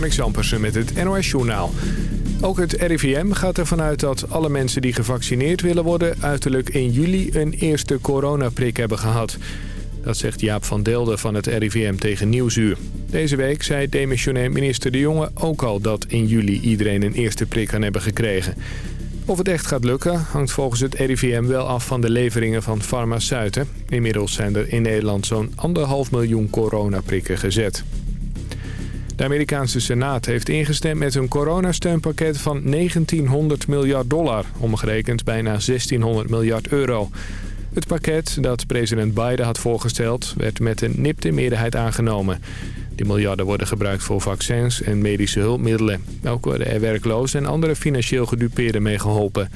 Mark Zampersen met het NOS Journaal. Ook het RIVM gaat ervan uit dat alle mensen die gevaccineerd willen worden... uiterlijk in juli een eerste coronaprik hebben gehad. Dat zegt Jaap van Delden van het RIVM tegen Nieuwsuur. Deze week zei demissionair minister De Jonge ook al dat in juli iedereen een eerste prik kan hebben gekregen. Of het echt gaat lukken hangt volgens het RIVM wel af van de leveringen van farmaceuten. Inmiddels zijn er in Nederland zo'n anderhalf miljoen coronaprikken gezet. De Amerikaanse Senaat heeft ingestemd met een coronasteunpakket van 1900 miljard dollar, omgerekend bijna 1600 miljard euro. Het pakket dat president Biden had voorgesteld werd met een nipte meerderheid aangenomen. Die miljarden worden gebruikt voor vaccins en medische hulpmiddelen. Ook worden er werklozen en andere financieel gedupeerden mee geholpen.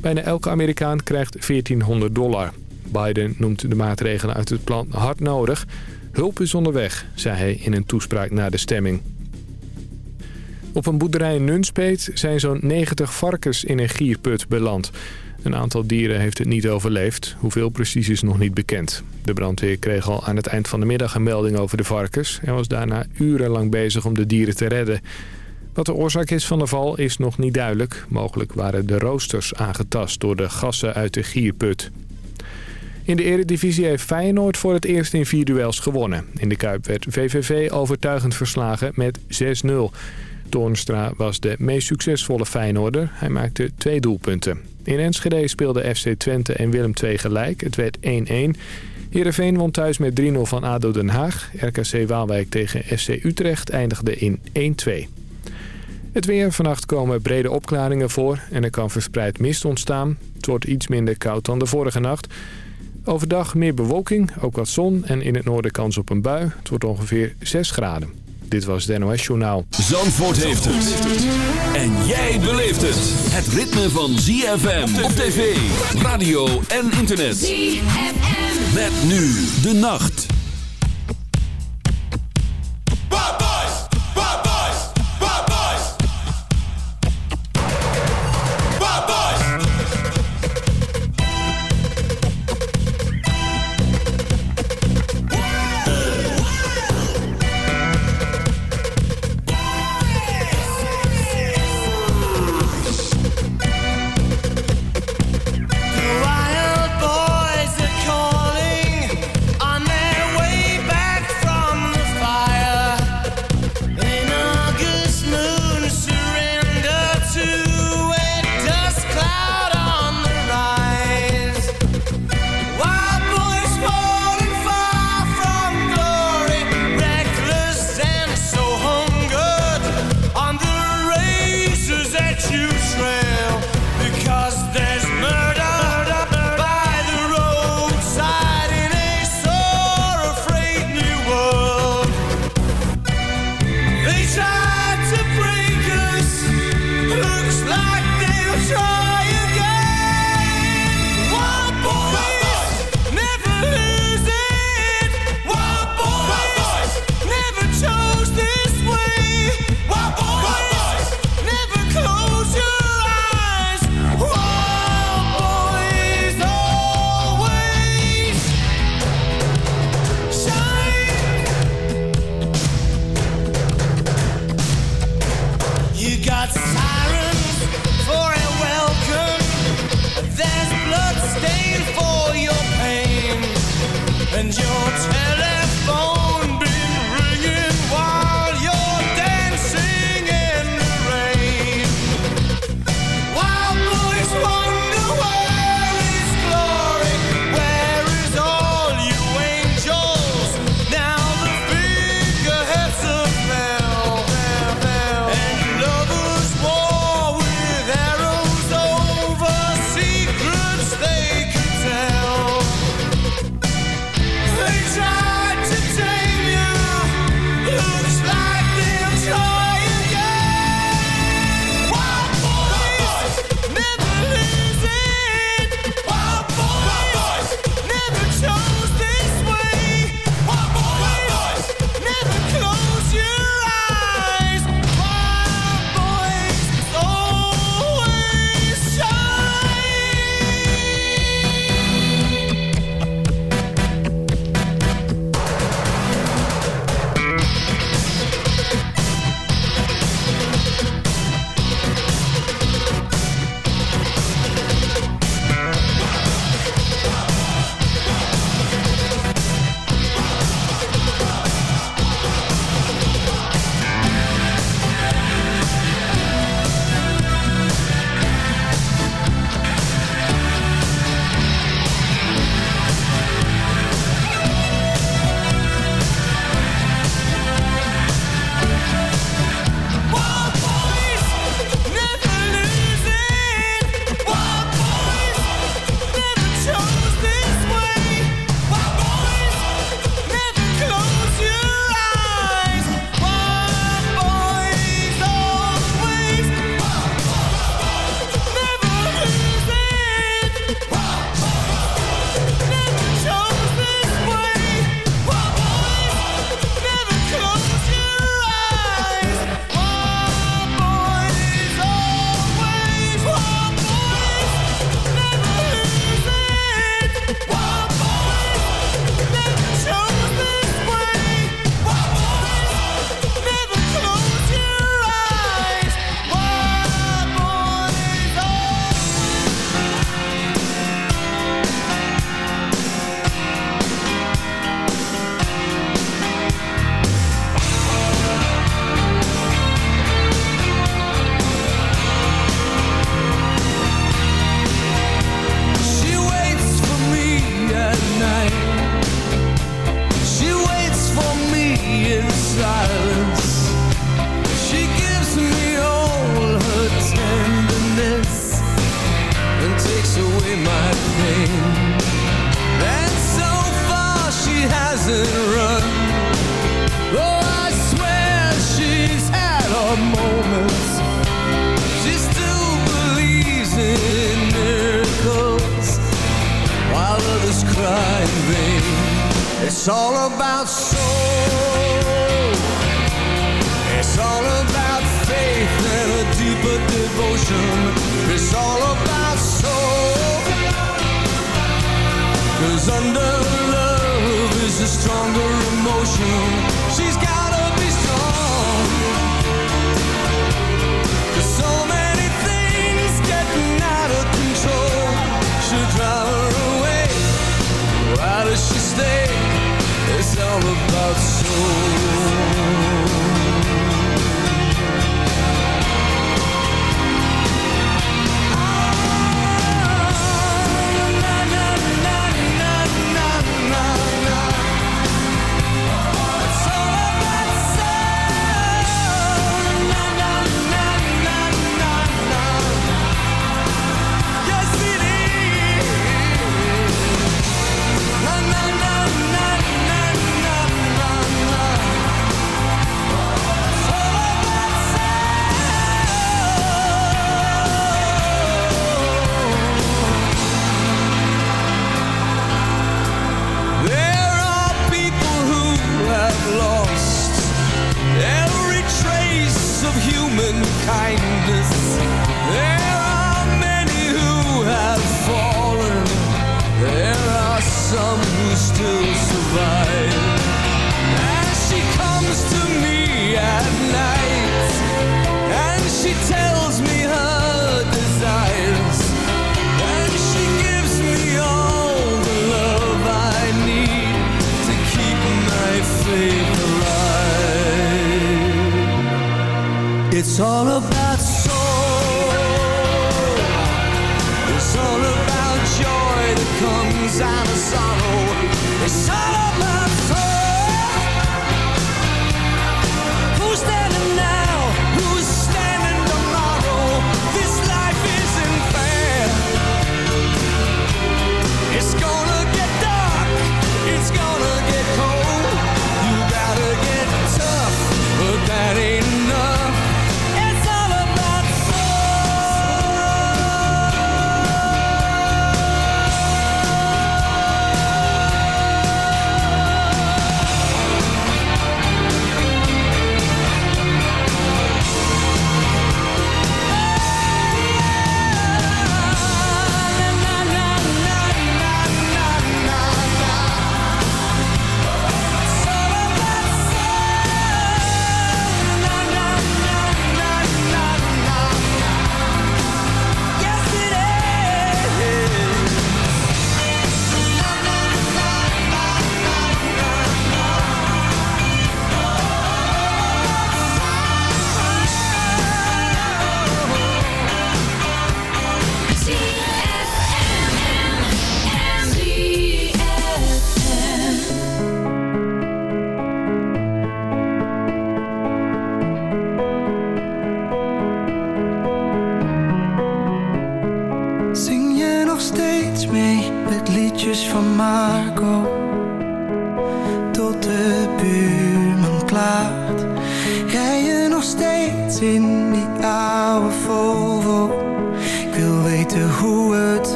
Bijna elke Amerikaan krijgt 1400 dollar. Biden noemt de maatregelen uit het plan hard nodig. Hulp is onderweg, zei hij in een toespraak na de stemming. Op een boerderij in Nunspeet zijn zo'n 90 varkens in een gierput beland. Een aantal dieren heeft het niet overleefd. Hoeveel precies is nog niet bekend. De brandweer kreeg al aan het eind van de middag een melding over de varkens... en was daarna urenlang bezig om de dieren te redden. Wat de oorzaak is van de val is nog niet duidelijk. Mogelijk waren de roosters aangetast door de gassen uit de gierput. In de eredivisie heeft Feyenoord voor het eerst in vier duels gewonnen. In de Kuip werd VVV overtuigend verslagen met 6-0. Toornstra was de meest succesvolle Feyenoorder. Hij maakte twee doelpunten. In Enschede speelden FC Twente en Willem II gelijk. Het werd 1-1. Heerenveen won thuis met 3-0 van ADO Den Haag. RKC Waalwijk tegen FC Utrecht eindigde in 1-2. Het weer. Vannacht komen brede opklaringen voor en er kan verspreid mist ontstaan. Het wordt iets minder koud dan de vorige nacht. Overdag meer bewolking, ook wat zon en in het noorden kans op een bui. Het wordt ongeveer 6 graden. Dit was het NOS Journaal. Zandvoort heeft het. En jij beleeft het. Het ritme van ZFM op tv, radio en internet. ZFM. Met nu de nacht.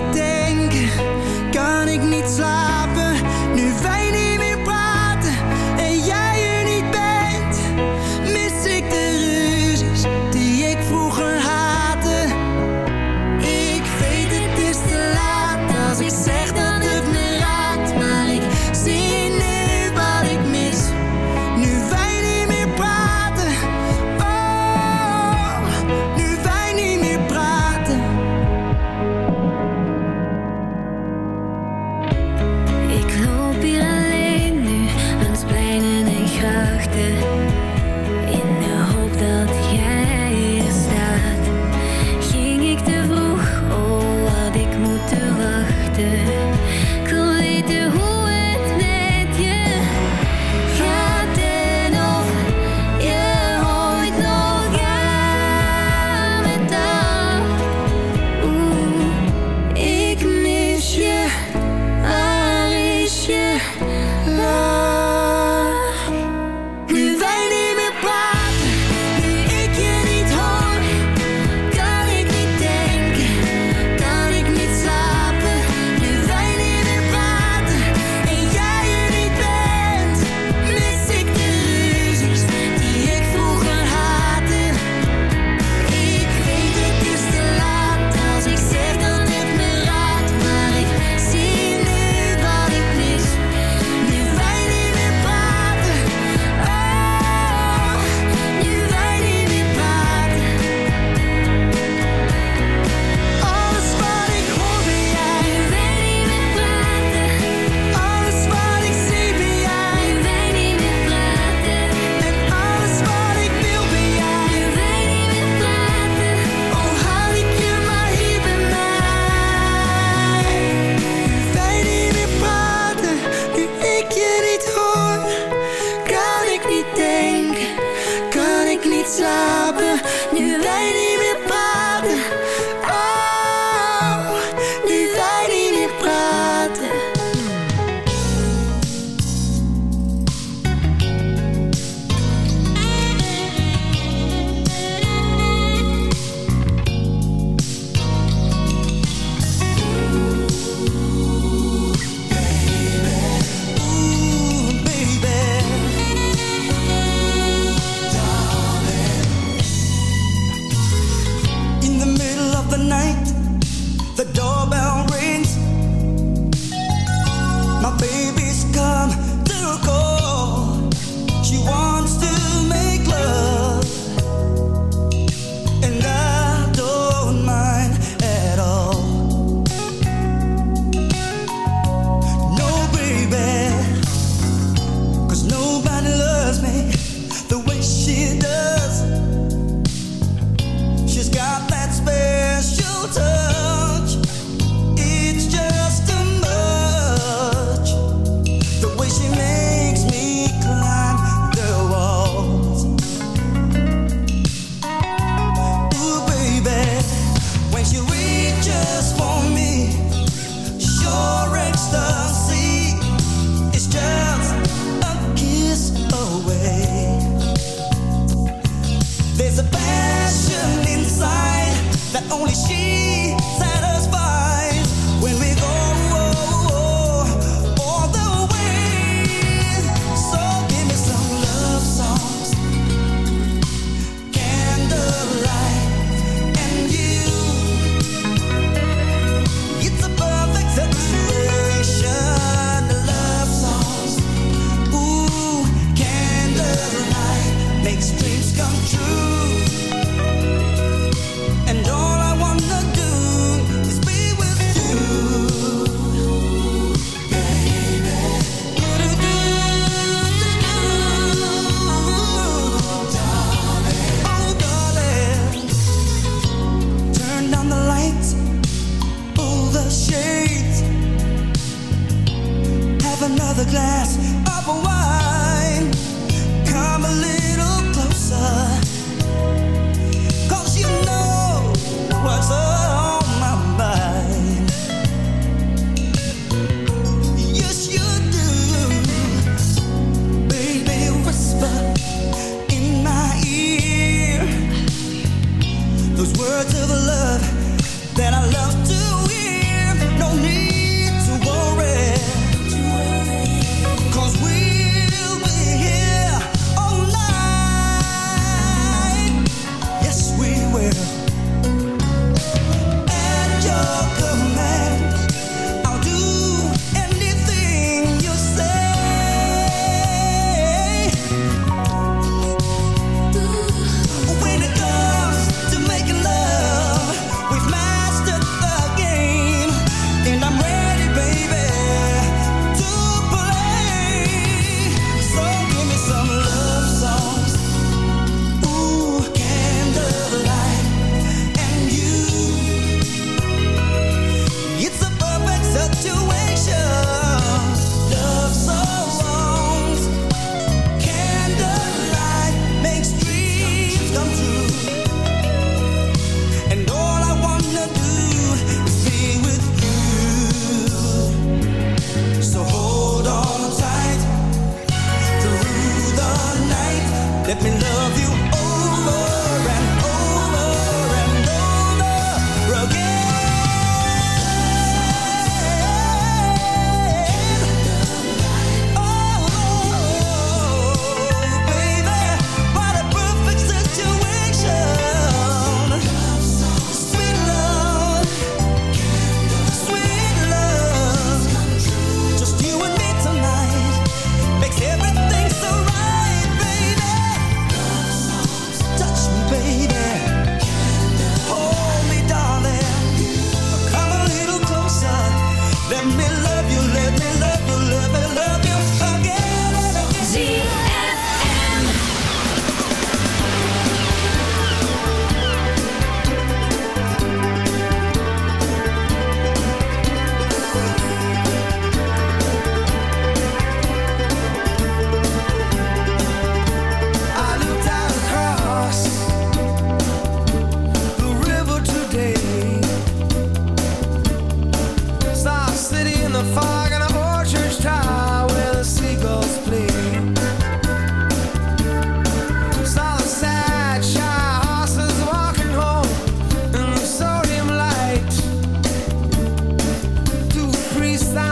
Niet hoor,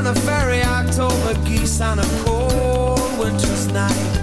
on ferry, October geese on a cold winter's night.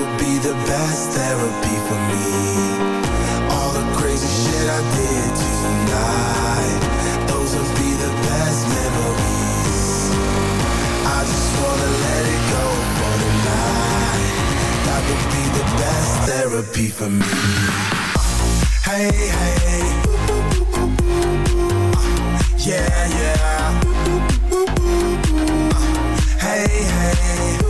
Would be the best therapy for me. All the crazy shit I did tonight. Those would be the best memories. I just wanna let it go for tonight. That would be the best therapy for me. Hey, hey. Yeah, yeah. Hey, hey.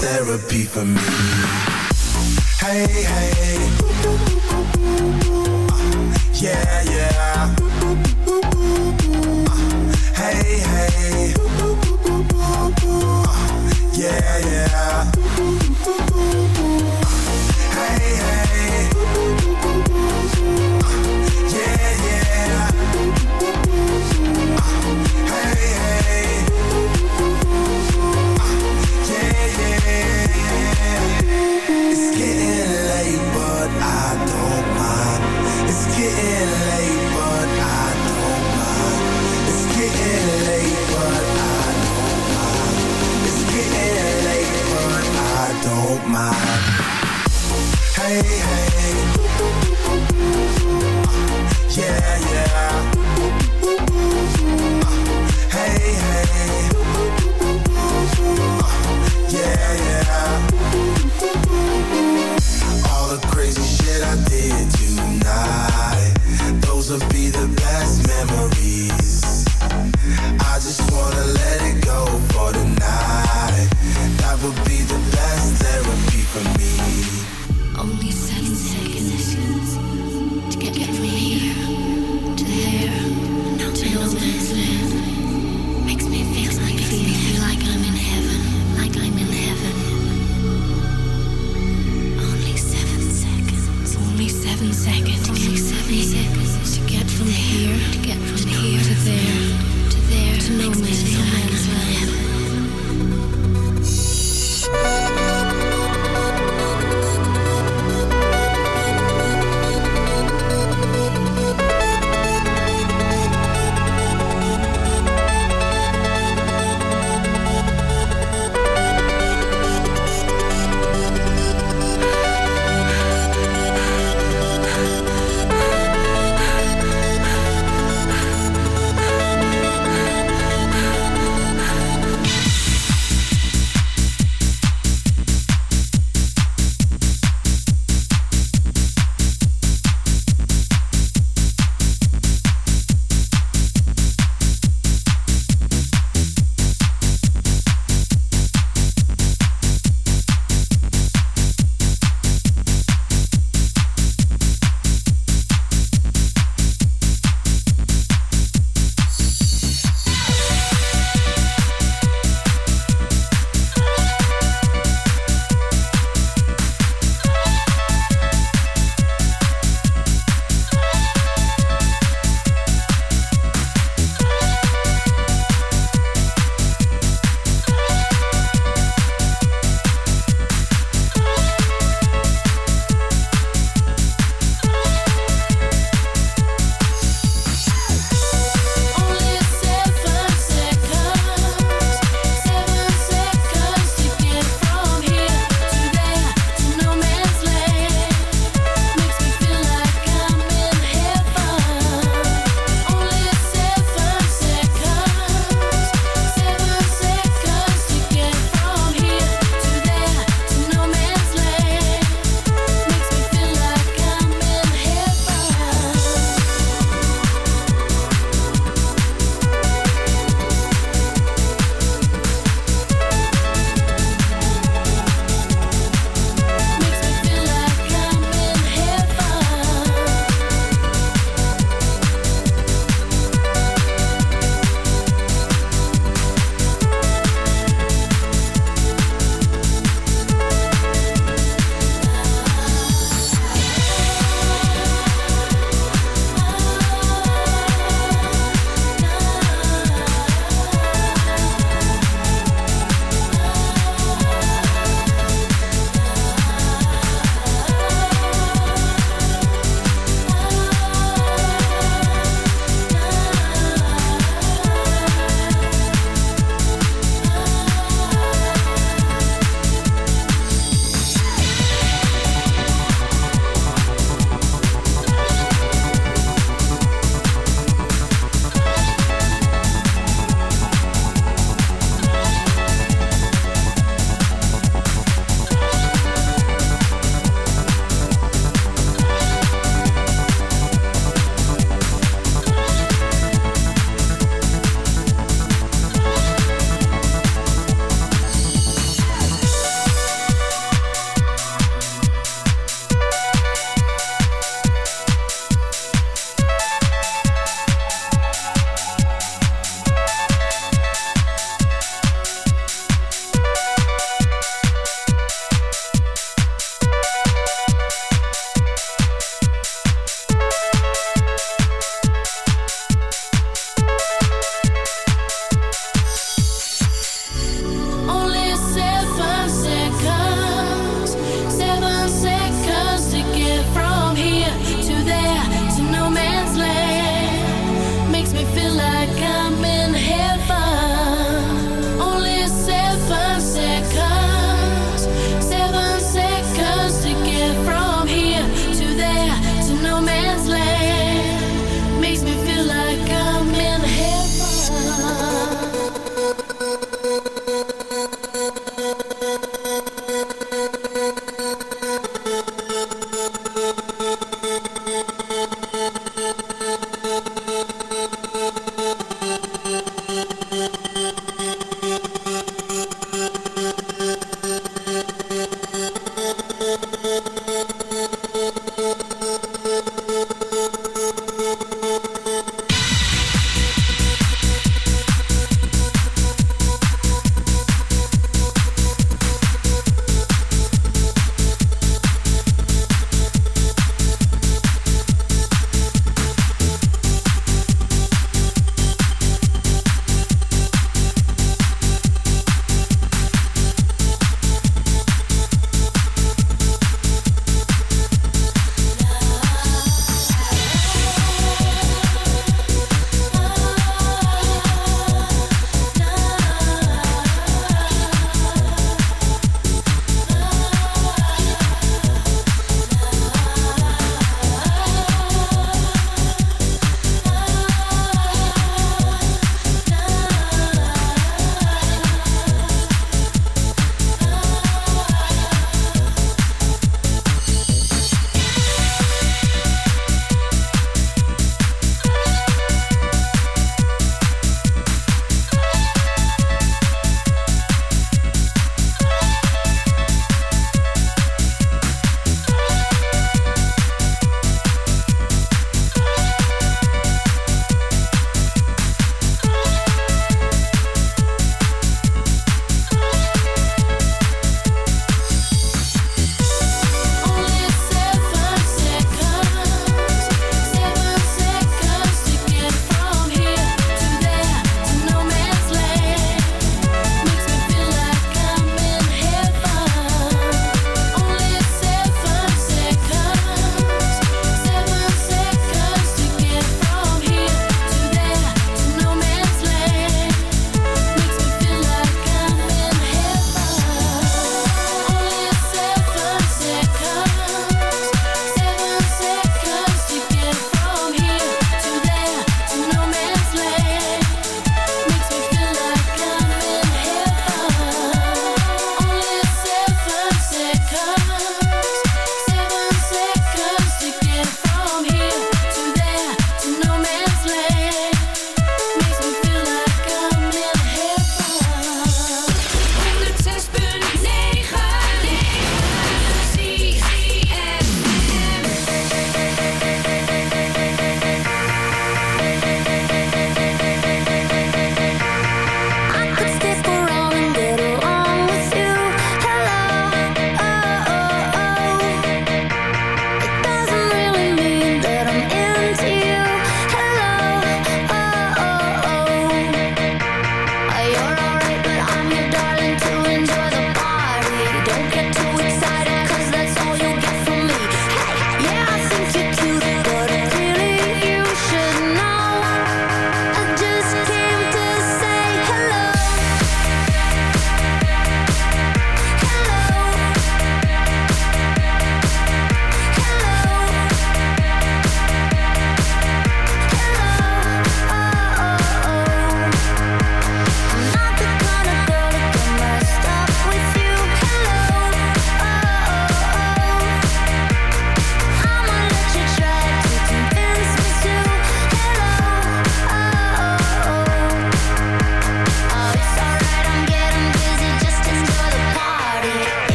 Therapy for me. Hey, hey. Yeah, yeah. Hey, hey. Yeah, yeah.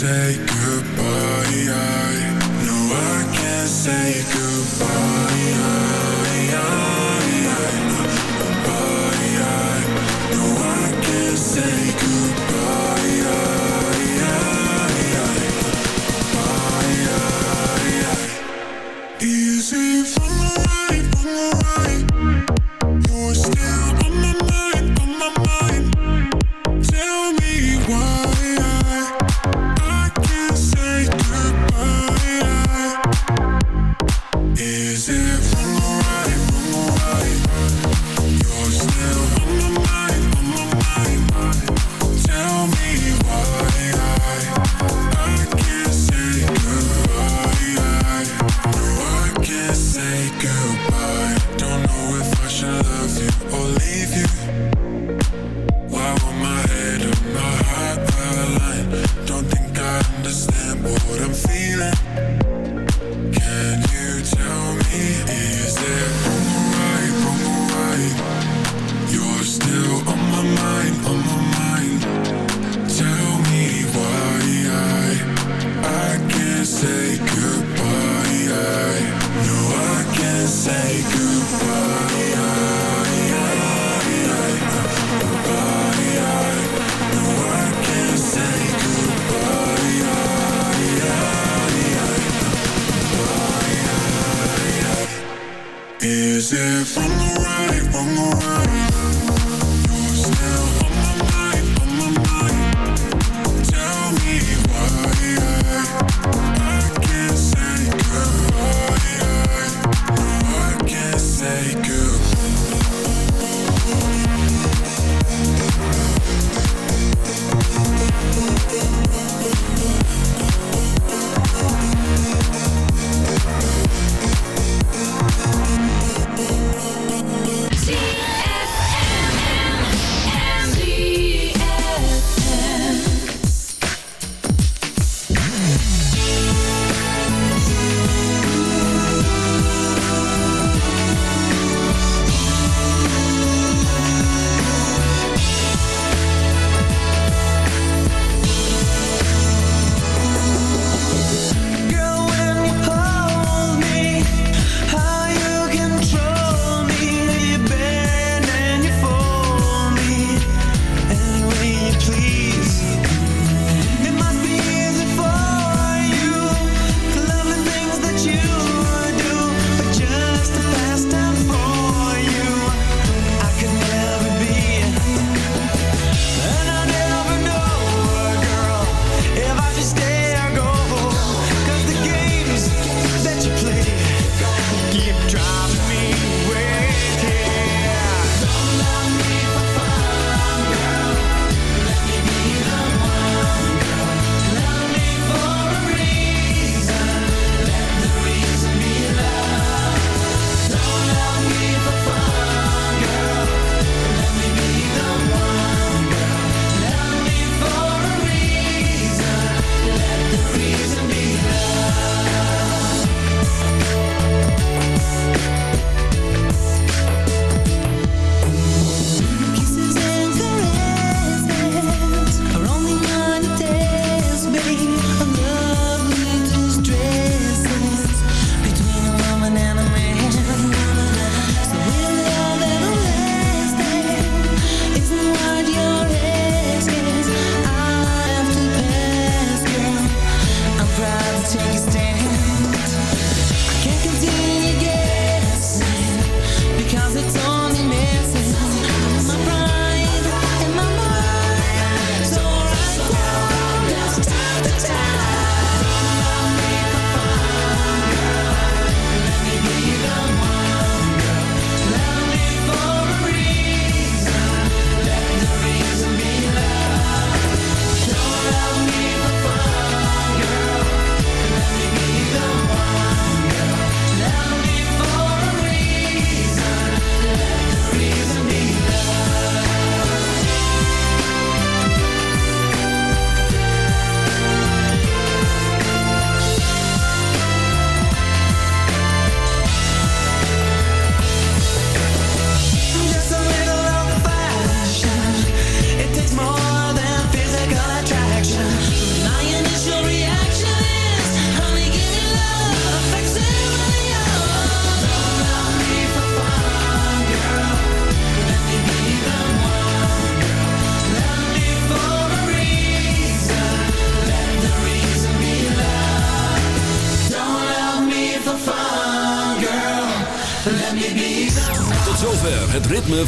say goodbye. I, no, I can't say goodbye. take